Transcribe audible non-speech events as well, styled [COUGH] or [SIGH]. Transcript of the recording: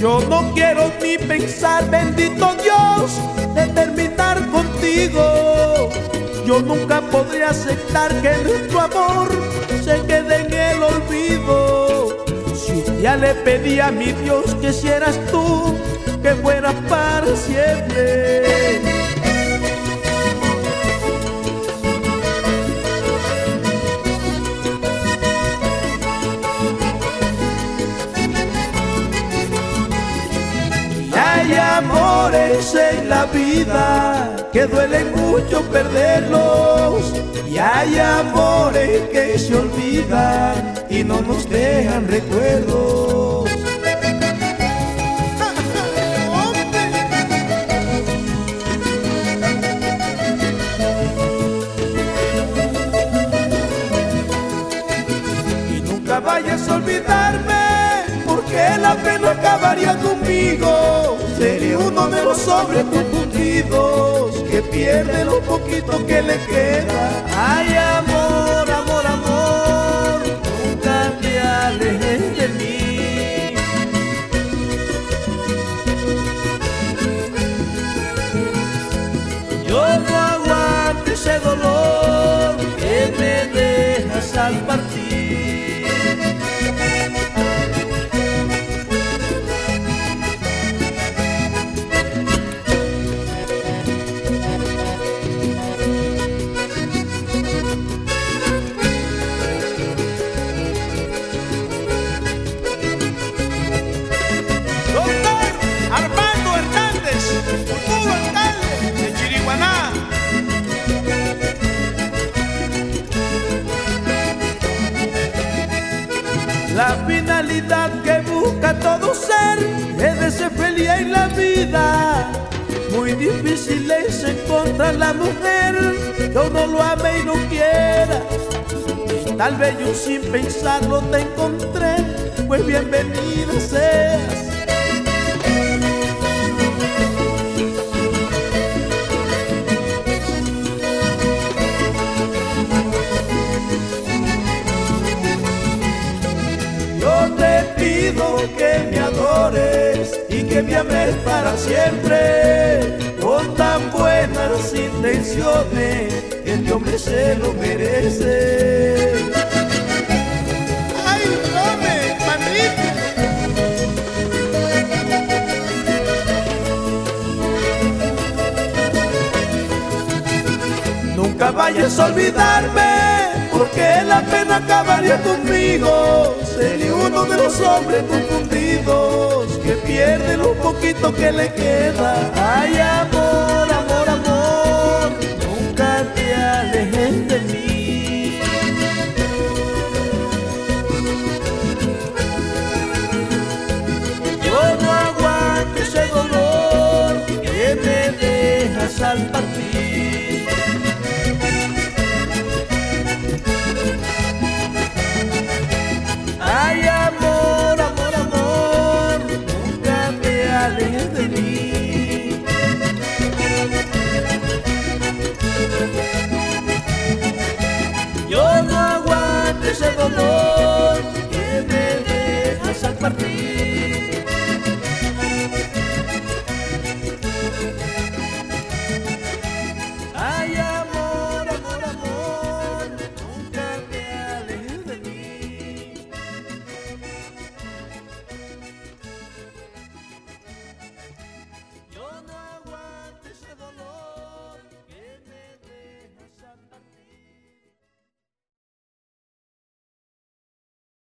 Yo no quiero ni pensar, bendito Dios, de terminar contigo. Yo nunca podré aceptar que nuestro amor se quede en el olvido. Si un día le pedí a mi Dios que hicieras tú, que fueras para siempre. Amores en la vida que duelen mucho perderlos. Y hay amores que se olvidan y no nos dejan recuerdos. [LAUGHS] Y nunca vayas a olvidarme, porque la pena acabaría conmigo. Sería uno de los hombres confundidos que pierde lo poquito que le queda. Ay, amor, amor, amor, nunca te alejes de mí. Yo no aguanto ese dolor que me dejas al partir. Que busca todo ser es de ser feliz en la vida. Muy difícil es encontrar la mujer que uno lo ame y no quiera. Tal vez yo sin pensarlo te encontré, pues bienvenida seas. Pido que me adores y que me ames para siempre. Con tan buenas intenciones, este hombre se lo merece. Vayas a olvidarme, porque la pena acabaría conmigo. Sería uno de los hombres confundidos que pierde lo poquito que le queda. Ay, amor, amor, amor, nunca te alejes de mí. Yo no aguanto ese dolor que me dejas al. Yo no aguanto ese dolor